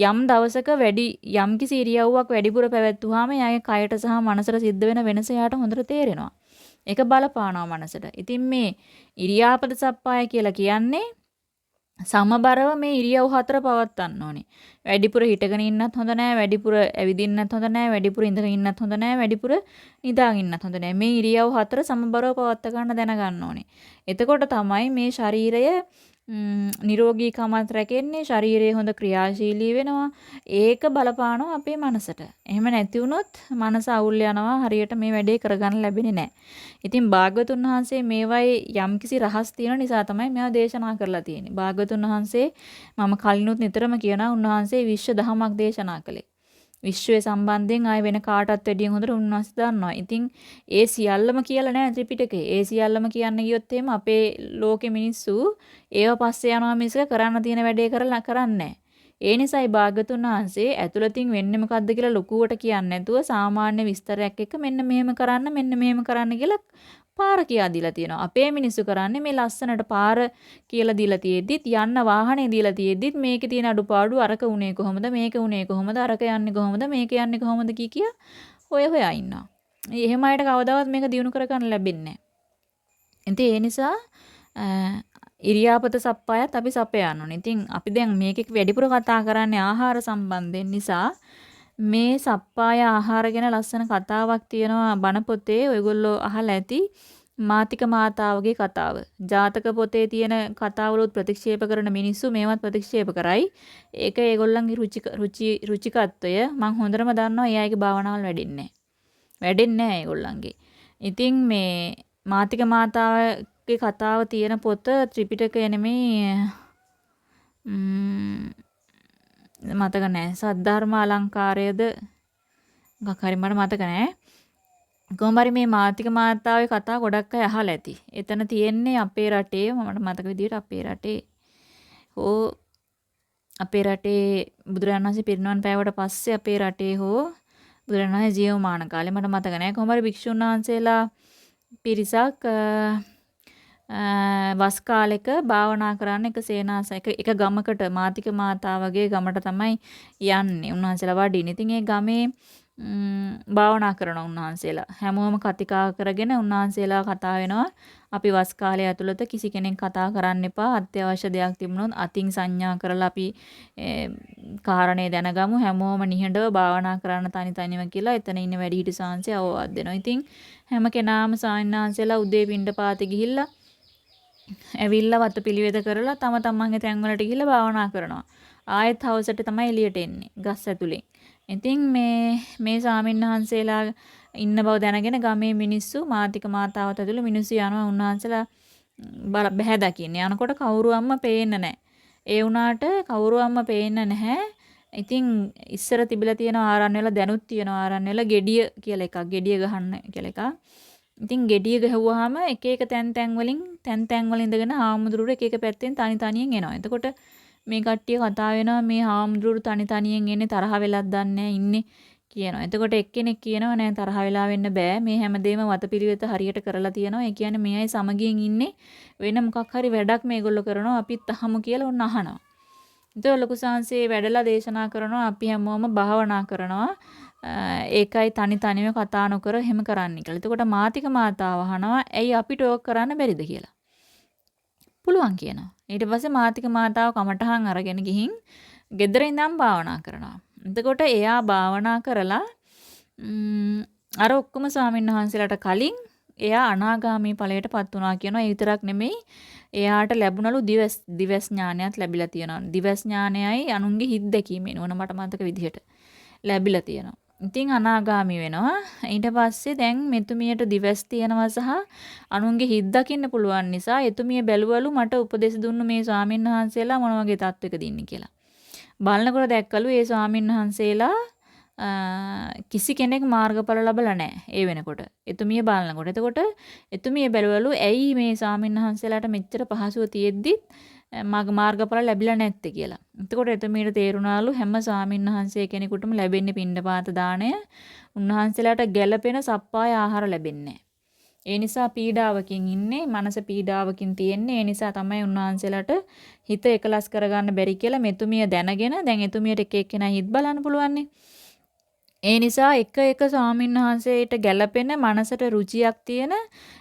යම් දවසක වැඩි යම් කිසි ඉරියව්වක් වැඩිපුර පැවැත්වුවාම එයාගේ කයට සහ මනසට සිද්ධ වෙන වෙනස එයාට හොඳට තේරෙනවා. ඒක බලපානවා මනසට. ඉතින් මේ ඉරියාපද සප්පාය කියලා කියන්නේ සමබරව මේ ඉරියව් හතර පවත්වන්න ඕනේ. වැඩිපුර හිටගෙන ඉන්නත් හොඳ නෑ, වැඩිපුර ඇවිදින්නත් හොඳ නෑ, වැඩිපුර ඉඳගෙන ඉන්නත් හොඳ නෑ, වැඩිපුර නිදාගෙන ඉන්නත් හොඳ නෑ. මේ ඉරියව් හතර සමබරව පවත්වා ගන්න දැනගන්න ඕනේ. එතකොට තමයි මේ ශරීරය නිරෝගීකමත් රැකෙන්නේ ශරීරයේ හොඳ ක්‍රියාශීලී වෙනවා ඒක බලපානවා අපේ මනසට. එහෙම නැති වුණොත් මනස අවුල් යනවා හරියට මේ වැඩේ කරගන්න ලැබෙන්නේ නැහැ. ඉතින් භාග්‍යතුන් වහන්සේ මේවයි යම්කිසි රහස් තියෙන නිසා තමයි මේවා දේශනා කරලා තියෙන්නේ. භාග්‍යතුන් වහන්සේ මම කලිනුත් නිතරම කියනවා උන්වහන්සේ විශ්ව දහමක් දේශනා කළේ. විශ්වය සම්බන්ධයෙන් ආය වෙන කාටවත් වැඩිය හොඳට උන්වහන්සේ දන්නවා. ඉතින් ඒ සියල්ලම කියලා නෑ ත්‍රිපිටකේ. ඒ සියල්ලම කියන්න ගියොත් එහෙම අපේ ලෝකෙ මිනිස්සු ඒව පස්සේ යනවා මිසක කරන්න තියෙන වැඩේ කරලා කරන්නේ ඒ නිසායි භාගතුන් වහන්සේ ඇතුළතින් වෙන්නේ මොකද්ද කියලා ලොකුවට කියන්නේ නැතුව සාමාන්‍ය විස්තරයක් එක්ක මෙන්න මෙහෙම කරන්න මෙන්න මෙහෙම කරන්න කියලා පාර කියා දීලා තියෙනවා. අපේ මිනිස්සු කරන්නේ මේ ලස්සනට පාර කියලා දීලා තියෙද්දිත් යන්න වාහනේ දීලා තියෙද්දිත් මේකේ තියෙන අඩුපාඩු අරක උනේ කොහොමද මේක උනේ කොහොමද අරක යන්නේ කොහොමද මේක යන්නේ කොහොමද කී කිය හොය හොයා ඉන්නවා. එහෙම අයට කවදාවත් මේක දිනු කරගන්න ලැබෙන්නේ නැහැ. ඒ නිසා ඉරියාපත සප්පායත් අපි සපයන්න ඕනේ. ඉතින් අපි දැන් මේකේ වැඩිපුර කතා කරන්නේ ආහාර සම්බන්ධයෙන් නිසා මේ සප්පාය ආහාර ගැන ලස්සන කතාවක් තියෙනවා බණ පොතේ ඔයගොල්ලෝ අහලා ඇති මාතික මාතාවගේ කතාව. ජාතක පොතේ තියෙන කතාවලුත් ප්‍රතික්ෂේප කරන මිනිස්සු මේවත් ප්‍රතික්ෂේප කරයි. ඒක ඒගොල්ලන්ගේ රුචි රුචි රුචිකත්වය මම හොඳටම දන්නවා ඒ අයගේ භාවනාවල් වැඩින්නේ වැඩින්නේ නැහැ ඒගොල්ලන්ගේ. ඉතින් මේ මාතික මාතාවගේ කතාව තියෙන පොත ත්‍රිපිටකය නෙමෙයි මතක නැහැ. සද්ධර්ම අලංකාරයද මොකක් හරි මට මතක නැහැ. කොහොම හරි මේ මාතික මාතාවේ කතා ගොඩක් අය අහලා ඇති. එතන තියෙන්නේ අපේ රටේ මට මතක විදිහට අපේ රටේ හෝ අපේ රටේ බුදුරජාණන් වහන්සේ පිරිනවන් පෑවට පස්සේ අපේ රටේ හෝ බුදුරජාණන් වහන්සේ ජීවමාන කාලේ මට මතක නැහැ. කොහොම හරි භික්ෂුන් වහන්සේලා පිරිසක් වස් කාලෙක භාවනා කරන්න එක සේනාස එක එක ගමකට මාතික මාතාවගේ ගමට තමයි යන්නේ. උන්වහන්සේලා වඩින්න. ඉතින් ඒ ගමේ භාවනා කරන උන්වහන්සේලා හැමෝම කතිකා කරගෙන උන්වහන්සේලා කතා වෙනවා. අපි වස් කාලය ඇතුළත කිසි කෙනෙක් කතා කරන්න එපා. අත්‍යවශ්‍ය දෙයක් තිබුණොත් අතින් සංඥා කරලා අපි කාරණේ දැනගමු. හැමෝම නිහඬව භාවනා කරන්න තනි තනිව කියලා එතන ඉන්න වැඩිහිටි සාංශය අවවාද දෙනවා. ඉතින් හැම කෙනාම සාන්නාංශලා උදේ පින්ඩ පාතේ ගිහිල්ලා ඇවිල්ලා වතපිලිවෙත කරලා තම තමන්ගේ තැන්වලට ගිහිල්ලා භාවනා කරනවා. ආයෙත් හවසට තමයි එළියට එන්නේ ගස් ඇතුලෙන්. ඉතින් මේ මේ ස්වාමින්වහන්සේලා ඉන්න බව දැනගෙන ගමේ මිනිස්සු මාතික මාතාවත් ඇතුළු මිනිස්සු යනවා උන්වහන්සේලා බල බහැ දකින්න. යනකොට කවුරුවම්ම පේන්න නැහැ. ඒ වුණාට කවුරුවම්ම පේන්න නැහැ. ඉතින් ඉස්සර තිබිලා තියෙන ආරණ්‍ය වල දැනුත් තියෙන ආරණ්‍ය වල gediya කියලා එකක්. gediya ගහන්න කියලා එකක්. ඉතින් gediya ගහුවාම එක එක තැන් තැන් වලින් තැන් තැන් වල ඉඳගෙන හාමුදුරුවෝ එක එක පැත්තෙන් තනි තනියෙන් එනවා. එතකොට මේ කට්ටිය කතා වෙනවා මේ හාමුදුරුවෝ තනි තනියෙන් එන්නේ තරහ වෙලක් දන්නේ ඉන්නේ කියනවා. එතකොට එක්කෙනෙක් කියනවා නෑ තරහ වෙලා වෙන්න බෑ. මේ හැමදේම වතපිළිවෙත හරියට කරලා තියෙනවා. ඒ කියන්නේ මේ අය සමගියෙන් ඉන්නේ වෙන මොකක් හරි වැඩක් මේගොල්ලෝ කරනවා. අපිත් අහමු කියලා ඔන්න අහනවා. එතකොට ලොකු සංසේ වැඩලා දේශනා කරනවා අපි හැමෝම භාවනා කරනවා. ඒකයි තනි තනිව කතා නොකර එහෙම කරන්න කියලා. එතකොට මාතික මාතාව අහනවා ඇයි අපිට ඕක කරන්න බැරිද කියලා. පුළුවන් කියනවා. ඊට පස්සේ මාතික මාතාව කමටහන් අරගෙන ගිහින් ගෙදර ඉඳන් භාවනා කරනවා. එතකොට එයා භාවනා කරලා අර ඔක්කොම ස්වාමීන් වහන්සේලාට කලින් එයා අනාගාමී ඵලයටපත් වුණා කියනවා. ඒ විතරක් නෙමෙයි එයාට ලැබුණලු දිවස් දිවස් ඥානයත් ලැබිලා තියෙනවා. දිවස් ඥානයයි අනුන්ගේ හිත් දැකීමෙන් ඕන මට මතක විදිහට ලැබිලා තියෙනවා. ඉතින් අනාගාමි වෙනවා. ඊට පස්සේ දැන් මෙතුමියට දිවස් තියෙනවා සහ අනුන්ගේ හිත් දකින්න පුළුවන් නිසා එතුමිය බැලුවලු මට උපදෙස් දුන්නු මේ ස්වාමීන් වහන්සේලා මොන වගේ තත්වයකද ඉන්නේ කියලා. බලනකොට දැක්කලු ඒ ස්වාමීන් වහන්සේලා කිසි කෙනෙක් මාර්ගඵල ලැබලා නැහැ ඒ වෙනකොට. එතුමිය බලනකොට. එතකොට එතුමිය බැලුවලු ඇයි මේ ස්වාමීන් වහන්සේලාට මෙච්චර පහසුව තියෙද්දිත් මග මාර්ගඵල ලැබිලා නැත්තේ කියලා. එතකොට එතුමියට තේරුණාලු හැම ස්වාමීන් වහන්සේ කෙනෙකුටම ලැබෙන්නේ පින්ඩපාත දාණය. උන්වහන්සේලාට ගැළපෙන සප්පාය ආහාර ලැබෙන්නේ ඒ නිසා පීඩාවකින් ඉන්නේ, මනස පීඩාවකින් තියෙන්නේ. ඒ නිසා තමයි උන්වහන්සේලාට හිත එකලස් කරගන්න බැරි කියලා මෙතුමිය දැනගෙන දැන් එතුමියට එක එක්කෙනා හිත බලන්න පුළුවන්නේ. ඒ නිසා එක එක ස්වාමින්වහන්සේට ගැළපෙන මනසට රුචියක් තියෙන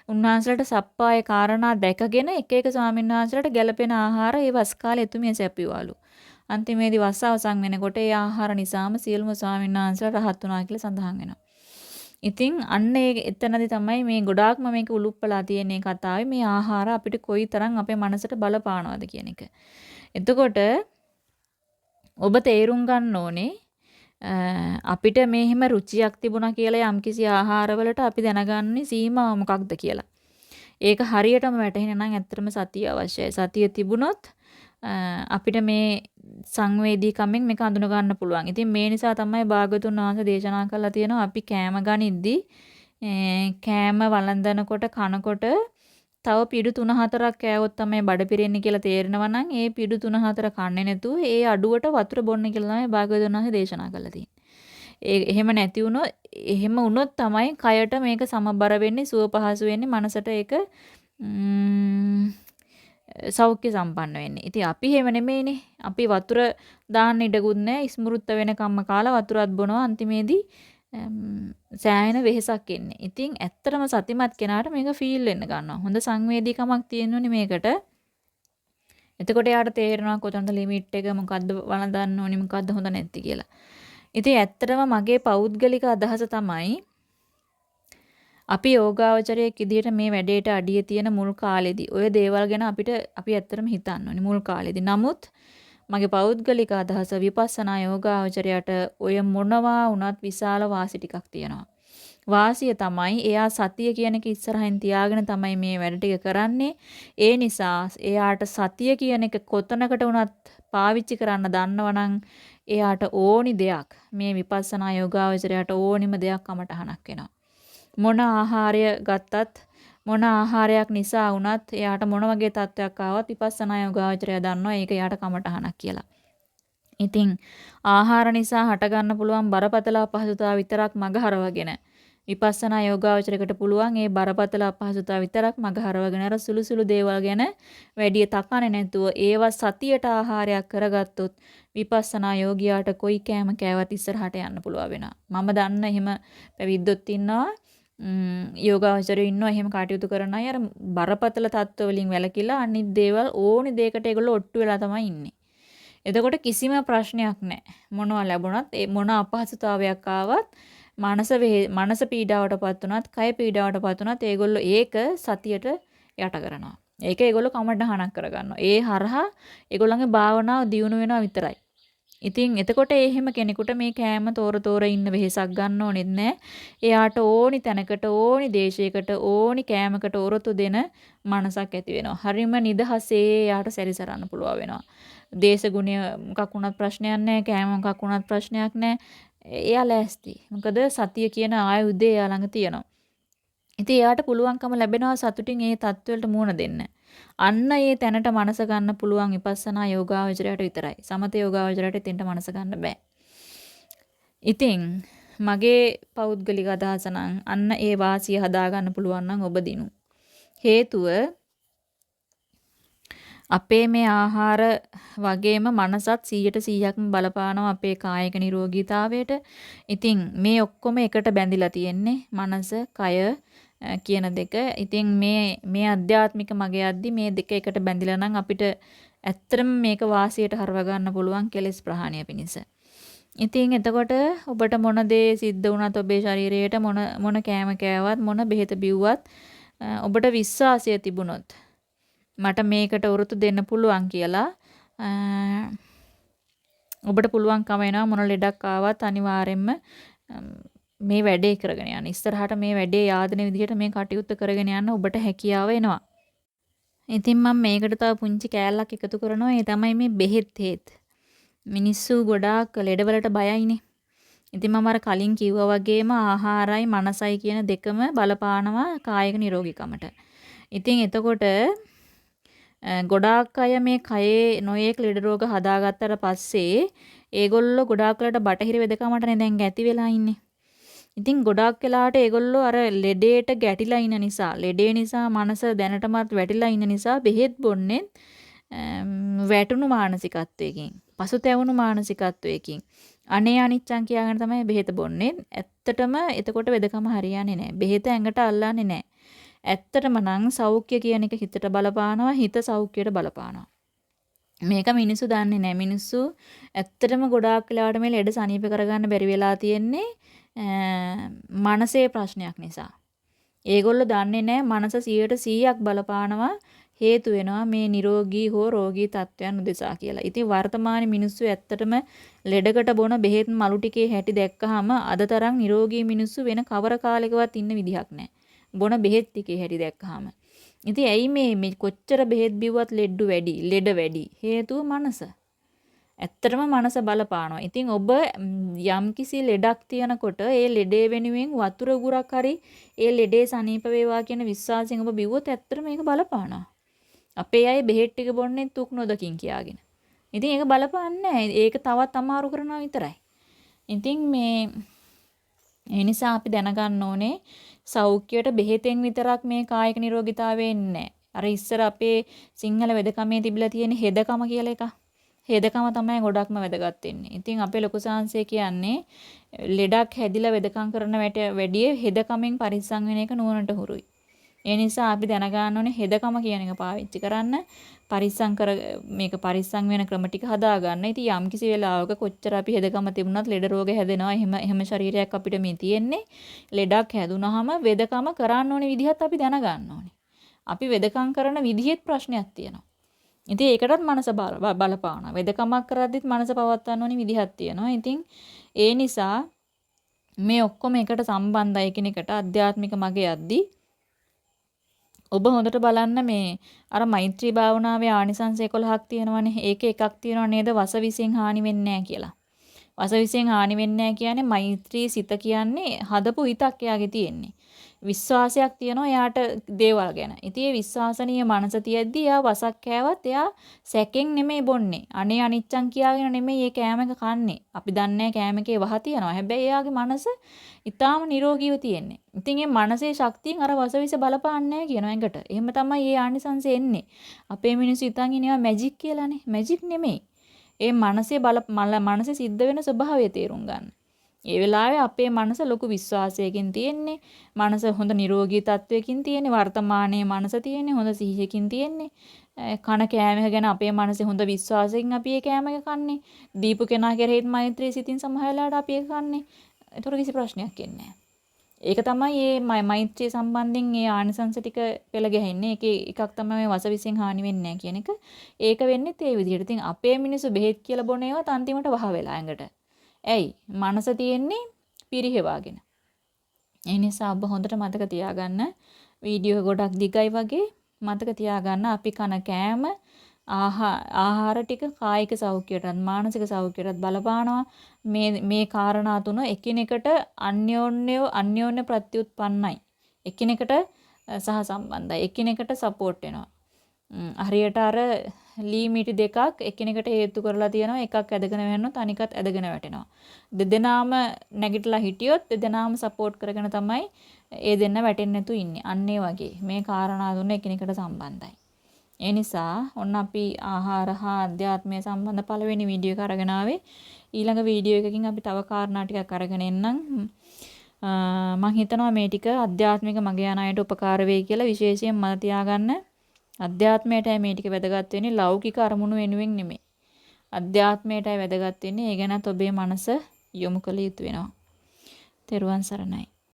උන්වහන්සේලාට සප්පාය කාරණා දැකගෙන එක එක ස්වාමින්වහන්සේලාට ගැළපෙන ආහාර ඒ වස් කාලේ එතුමිය සැපියවලු. අන්තිමේදී වස් අවසන් වෙනකොට ඒ ආහාර නිසාම සියලුම ස්වාමින්වහන්සේලා රහත් වුණා කියලා සඳහන් වෙනවා. ඉතින් අන්න ඒ එතනදී තමයි මේ ගොඩාක්ම මේක උලුප්පලා තියෙන කතාවේ මේ ආහාර අපිට කොයිතරම් අපේ මනසට බලපානවද කියන එක. එතකොට ඔබ තේරුම් ගන්න ඕනේ අපිට මේ හිම රුචියක් තිබුණා කියලා යම්කිසි ආහාරවලට අපි දැනගන්නේ සීමාව මොකක්ද කියලා. ඒක හරියටම වැටහෙන්න නම් ඇත්තටම සතිය අවශ්‍යයි. සතිය තිබුණොත් අපිට මේ සංවේදීකමෙන් මේක අඳුන ගන්න පුළුවන්. ඉතින් මේ නිසා තමයි භාගතුන් වහන්සේ දේශනා කළා තියෙනවා අපි කෑම ගනිද්දී කෑම වළඳනකොට කනකොට තව පිඩු 3-4ක් කෑවොත් තමයි බඩ පිරෙන්නේ කියලා තේරෙනවා නම් ඒ පිඩු 3-4 කන්නේ නැතුව ඒ අඩුවට වතුර බොන්න කියලා තමයි භාග්‍යවතුන් වහන්සේ දේශනා කළා තියෙන්නේ. ඒ එහෙම නැති වුණොත් එහෙම වුණොත් තමයි කයට මේක සමබර වෙන්නේ සුව පහසු වෙන්නේ මනසට ඒක සෞඛ්‍ය සම්පන්න වෙන්නේ. ඉතින් අපි එහෙම නෙමෙයිනේ. අපි වතුර දාන්න ඉඩකුත් නැහැ. ඉස්මෘත්ත වෙනකම්ම කාලා වතුරත් බොනවා අන්තිමේදී සෑහෙන වෙහෙසක් එන්නේ. ඉතින් ඇත්තටම සතිමත් කෙනාට මේක ෆීල් වෙන්න ගන්නවා. හොඳ සංවේදීකමක් තියෙනුනේ මේකට. එතකොට යාට තේරෙනවා කොතනද ලිමිට් එක මොකද්ද වළඳන්න ඕනි මොකද්ද හොඳ නැති කියලා. ඉතින් ඇත්තටම මගේ පෞද්ගලික අදහස තමයි අපි යෝගාවචරයක් විදිහට මේ වැඩේට අඩිය තියෙන මුල් කාලෙදී ඔය දේවල් ගැන අපිට අපි ඇත්තටම හිතන්න ඕනි මුල් කාලෙදී. නමුත් මගේ පෞද්ගලික අදහස විපස්සනා යෝගාවචරයට ඔය මොනවා වුණත් විශාල වාසි ටිකක් තියෙනවා. වාසිය තමයි එයා සතිය කියන එක ඉස්සරහින් තියාගෙන තමයි මේ වැඩ ටික කරන්නේ. ඒ නිසා එයාට සතිය කියන එක කොතනකට වුණත් පාවිච්චි කරන්න දන්නවනම් එයාට ඕනි දෙයක් මේ විපස්සනා යෝගාවචරයට ඕනිම දෙයක් කමටහනක් වෙනවා. මොන ආහාරය ගත්තත් මොන ආහාරයක් නිසා වුණත් එයාට මොන වගේ තත්ත්වයක් ආවත් විපස්සනා යෝගාවචරය දන්නවා ඒක එයාට කමටහනක් කියලා. ඉතින් ආහාර නිසා හටගන්න පුළුවන් බරපතල අපහසුතාව විතරක් මගහරවගෙන විපස්සනා යෝගාවචරයකට පුළුවන් ඒ බරපතල අපහසුතාව විතරක් මගහරවගෙන අර සුළු සුළු දේවල් ගැන වැඩි තකන්නේ නැතුව ඒවා සතියට ආහාරයක් කරගත්තොත් විපස්සනා යෝගියාට කොයි කෑම කෑවත් ඉස්සරහට යන්න පුළුවන් වෙනවා. මම දන්න එහෙම පැවිද්දොත් ඉන්නවා යෝගාවචරයෝ ඉන්නවා එහෙම කටයුතු කරන අය අර බරපතල තත්ත්ව වලින් වැළකීලා අනිත් දේවල් ඕනි දෙයකට ඒගොල්ලෝ ඔට්ටු වෙලා තමයි ඉන්නේ. එතකොට කිසිම ප්‍රශ්නයක් නැහැ. මොනවා ලැබුණත් ඒ මොන අපහසුතාවයක් ආවත් මනස මනස පීඩාවටපත් උනත්, කය පීඩාවටපත් උනත් ඒගොල්ලෝ ඒක සතියට යට කරනවා. ඒක ඒගොල්ලෝ කමඩහනක් කරගන්නවා. ඒ හරහා ඒගොල්ලන්ගේ භාවනාව දියුණු වෙනවා විතරයි. ඉතින් එතකොට එහෙම කෙනෙකුට මේ කෑම තෝර තෝර ඉන්න වෙහෙසක් ගන්න ඕනෙත් නැහැ. එයාට ඕනි තැනකට ඕනි දේශයකට ඕනි කෑමකට ඔරොත්තු දෙන මනසක් ඇති වෙනවා. හරිම නිදහසේ එයාට සැරිසරන්න පුළුවන් වෙනවා. දේශගුණය මොකක් වුණත් ප්‍රශ්නයක් නැහැ. කෑම මොකක් වුණත් ප්‍රශ්නයක් නැහැ. එයා ලෑස්ති. මොකද සතිය කියන ආයුධය එයා ළඟ තියෙනවා. ඉතින් එයාට පුළුවන්කම ලැබෙනවා සතුටින් ඒ தත්වලට මුහුණ දෙන්න. අන්න ඒ තැනට මනස ගන්න පුළුවන් විපස්සනා යෝගාවචරයට විතරයි. සමත යෝගාවචරයට එතෙන්ට මනස ගන්න බෑ. ඉතින් මගේ පෞද්ගලික අදහස අන්න ඒ වාසිය හදාගන්න පුළුවන් නම් ඔබ දිනු. හේතුව අපේ මේ ආහාර වගේම මනසත් 100%ක්ම බලපානවා අපේ කායික නිරෝගීතාවයට. ඉතින් මේ ඔක්කොම එකට බැඳිලා තියෙන්නේ මනස, කය කියන දෙක. ඉතින් මේ මේ අධ්‍යාත්මික මගේ අද්දි මේ දෙක එකට බැඳිලා නම් අපිට ඇත්තටම මේක වාසියට හරව ගන්න පුළුවන් කෙලෙස් ප්‍රහාණය පිණිස. ඉතින් එතකොට ඔබට මොන දේ සිද්ධ වුණත් ඔබේ ශරීරයට මොන මොන කෑම කෑවත් මොන බෙහෙත බිව්වත් ඔබට විශ්වාසය තිබුණොත් මට මේකට වරුතු දෙන්න පුළුවන් කියලා ඔබට පුළුවන්කම වෙනවා මොන ලෙඩක් ආවත් අනිවාර්යෙන්ම මේ වැඩේ කරගෙන යන්න. ඉස්සරහට මේ වැඩේ yaadන විදිහට මේ කටයුත්ත කරගෙන යන්න ඔබට හැකියාව එනවා. ඉතින් මම මේකට තව පුංචි කෑල්ලක් එකතු කරනවා. ඒ තමයි මේ බෙහෙත් හේත්. මිනිස්සු ගොඩාක් ලෙඩවලට බයයිනේ. ඉතින් මම අර කලින් කිව්වා වගේම ආහාරයි මනසයි කියන දෙකම බලපානවා කායික නිරෝගීකමට. ඉතින් එතකොට ගොඩාක් අය මේ කයේ නොයේක් ලෙඩ රෝග හදාගත්තට පස්සේ ඒගොල්ලෝ ගොඩාක් වෙලාට බටහිර වෙදකමටනේ දැන් ඇති වෙලා ඉන්නේ. ඉතින් ගොඩාක් වෙලාට ඒගොල්ලෝ අර ලෙඩේට ගැටිලා ඉන්න නිසා, ලෙඩේ නිසා මනස දැනටමත් වැටිලා ඉන්න නිසා බෙහෙත් බොන්නේ වැටුණු මානසිකත්වයකින්, පසුතැවුණු මානසිකත්වයකින්. අනේ අනිච්චං කියාගෙන තමයි බෙහෙත බොන්නේ. ඇත්තටම එතකොට වෙදකම හරියන්නේ නැහැ. බෙහෙත ඇඟට අල්ලන්නේ නැහැ. ඇත්තටම නම් සෞඛ්‍ය කියන එක හිතට බලපානවා හිත සෞඛ්‍යයට බලපානවා. මේක මිනිස්සු දන්නේ නැහැ. මිනිස්සු ඇත්තටම ගොඩාක් වෙලාවට මේ ලෙඩ සනීප කරගන්න බැරි වෙලා තියෙන්නේ මනසේ ප්‍රශ්නයක් නිසා. ඒගොල්ලෝ දන්නේ නැහැ මනස 100%ක් බලපානවා හේතු වෙනවා මේ නිරෝගී හෝ රෝගී තත්වයන් උදෙසා කියලා. ඉතින් වර්තමාන මිනිස්සු ඇත්තටම ලෙඩකට බොන බෙහෙත් මලු ටිකේ හැටි දැක්කහම අද තරම් නිරෝගී මිනිස්සු වෙන කවර කාලෙකවත් ඉන්න විදිහක් නැහැ. බොන බෙහෙත් ටිකේ හැටි දැක්කහම. ඉතින් ඇයි මේ මේ කොච්චර බෙහෙත් බිව්වත් ලෙඩු වැඩි, ලෙඩ වැඩි? හේතුව මනස. ඇත්තටම මනස බලපානවා. ඉතින් ඔබ යම්කිසි ලෙඩක් තියනකොට ඒ ලෙඩේ වෙනුවෙන් වතුර උගුරක් හරි ඒ ලෙඩේ සනීප වේවා කියන විශ්වාසයෙන් ඔබ බිව්වොත් ඇත්තටම මේක බලපානවා. අපේ අය බෙහෙත් ටික බොන්නේ තුක් නොදකින් කියාගෙන. ඉතින් ඒක බලපාන්නේ ඒක තවත් අමාරු කරනවා විතරයි. ඉතින් මේ ඒ නිසා අපි දැනගන්න ඕනේ සෞඛ්‍යයට බෙහෙතෙන් විතරක් මේ කායික නිරෝගීතාවය එන්නේ අර ඉස්සර අපේ සිංහල වෙදකමේ තිබිලා තියෙන හෙදකම කියලා එක. හෙදකම තමයි ගොඩක්ම වැදගත් වෙන්නේ. ඉතින් අපේ ලොකු සාංශය කියන්නේ ලෙඩක් හැදිලා වෙදකම් කරන වැඩිය හෙදකමෙන් පරිස්සම් වෙන එක නුවණට හුරුයි. ඒ නිසා අපි දැනගන්න ඕනේ හෙදකම කියන එක පාවිච්චි කරන්න පරිස්සම් කර මේක පරිස්සම් වෙන ක්‍රම ටික හදා ගන්න. ඉතින් යම් කිසි වෙලාවක කොච්චර අපි හෙදකම තිබුණත් ලෙඩ රෝග හැදෙනවා. එහෙම එහෙම ශරීරයක් අපිට මේ තියෙන්නේ. ලෙඩක් හැදුනහම වෙදකම කරන්න ඕනේ විදිහත් අපි දැනගන්න ඕනේ. අපි වෙදකම් කරන විදිහෙත් ප්‍රශ්නයක් තියෙනවා. ඉතින් ඒකටත් මනස බලපානවා. වෙදකමක් කරද්දිත් මනස පවත්වන්න ඕනේ විදිහක් තියෙනවා. ඉතින් ඒ නිසා මේ ඔක්කොම එකට සම්බන්ධයි කෙනෙකුට අධ්‍යාත්මික මගේ යද්දී ඔබ හොඳට බලන්න මේ අර මෛත්‍රී භාවනාවේ ආනිසංස 11ක් තියෙනවනේ. ඒකේ එකක් තියෙනව නේද වසවිසෙන් හානි වෙන්නේ නැහැ කියලා. වසවිසෙන් හානි වෙන්නේ නැහැ කියන්නේ මෛත්‍රී සිත කියන්නේ හදපු හිතක් එයාගේ තියෙන්නේ. විශ්වාසයක් තියෙනවා එයාට දේවල් ගැන. ඉතින් ඒ විශ්වාසනීය මනස තියද්දි එයා වසක් කෑවත් එයා සැකෙන් නෙමෙයි බොන්නේ. අනේ අනිච්චං කියාගෙන නෙමෙයි ඒ කෑමක කන්නේ. අපි දන්නේ කෑමකේ වහ තියනවා. හැබැයි එයාගේ මනස ඊටාම නිරෝගීව තියෙන්නේ. ඉතින් මේ මනසේ ශක්තියෙන් අර වසවිස බලපාන්නේ කියන එකට. එහෙම තමයි මේ ආනිසංසය එන්නේ. අපේ මිනිස්සු ඉතින් ඉනවා මැජික් කියලානේ. මැජික් නෙමෙයි. ඒ මනසේ බල මනසේ සිද්ධ වෙන ස්වභාවය තේරුම් ගන්න. ඒ වෙලාවේ අපේ මනස ලොකු විශ්වාසයකින් තියෙන්නේ. මනස හොඳ නිරෝගී තත්වයකින් තියෙන්නේ. වර්තමානයේ මනස තියෙන්නේ. හොඳ සිහියකින් තියෙන්නේ. කන කෑමක ගැන අපේ මනසේ හොඳ විශ්වාසයෙන් අපි ඒ කෑමක කන්නේ. දීපු කෙනා කෙරෙහිත් මෛත්‍රී සිතින් සමහරලාට අපි ඒක කන්නේ. ඒතර කිසි ප්‍රශ්නයක් එන්නේ ඒක තමයි මේ මෛත්‍රී සම්බන්ධයෙන් මේ ආනිසංස ටික පෙළ ගැහෙන්නේ. ඒකේ එකක් තමයි මේ වසවිසෙන් හානි වෙන්නේ නැහැ කියන එක. ඒක වෙන්නේ ඒ විදිහට. ඉතින් අපේ මිනිස්සු බෙහෙත් කියලා බොන ඒවත් අන්තිමට වහ වෙලා ඇඟට. ඇයි? මනස තියෙන්නේ පිරිහෙවාගෙන. ඒ නිසා ඔබ හොඳට මතක තියාගන්න වීඩියෝ ගොඩක් දිගයි වගේ මතක තියාගන්න අපි කන කෑම ආහාර ටික කායික සෞඛ්‍යයටත් මානසික සෞඛ්‍යයටත් බලපානවා. මේ මේ காரணා තුන එකිනෙකට අන්‍යෝන්‍ය අන්‍යෝන්‍ය ප්‍රත්‍යুৎපන්නයි. එකිනෙකට සහ සම්බන්ධයි. එකිනෙකට සපෝට් වෙනවා. හරියට අර ලී මිටි දෙකක් එකිනෙකට හේතු කරලා තියෙනවා. එකක් ඇදගෙන යනොත් අනිකත් ඇදගෙන වැටෙනවා. දෙදෙනාම නැගිටලා හිටියොත් දෙදෙනාම සපෝට් කරගෙන තමයි ඒ දෙන්න වැටෙන්නේ නැතු ඉන්නේ. අන්න වගේ. මේ காரணා තුන එකිනෙකට සම්බන්ධයි. ඒ නිසා ඔන්න අපි ආහාර හා අධ්‍යාත්මය සම්බන්ධ පළවෙනි වීඩියෝ එක අරගෙන ආවේ ඊළඟ වීඩියෝ එකකින් අපි තව කාරණා ටිකක් අරගෙන එන්නම් මම හිතනවා මේ ටික අධ්‍යාත්මික මග යන අයට උපකාර වෙයි කියලා විශේෂයෙන් මම තියාගන්න අධ්‍යාත්මයටයි මේ ටික වැදගත් වෙන්නේ ලෞකික අරමුණු වෙනුවෙන් නෙමෙයි. අධ්‍යාත්මයටයි වැදගත් වෙන්නේ. ඒ ගැනත් ඔබේ මනස යොමු කළ යුතු වෙනවා. තෙරුවන් සරණයි.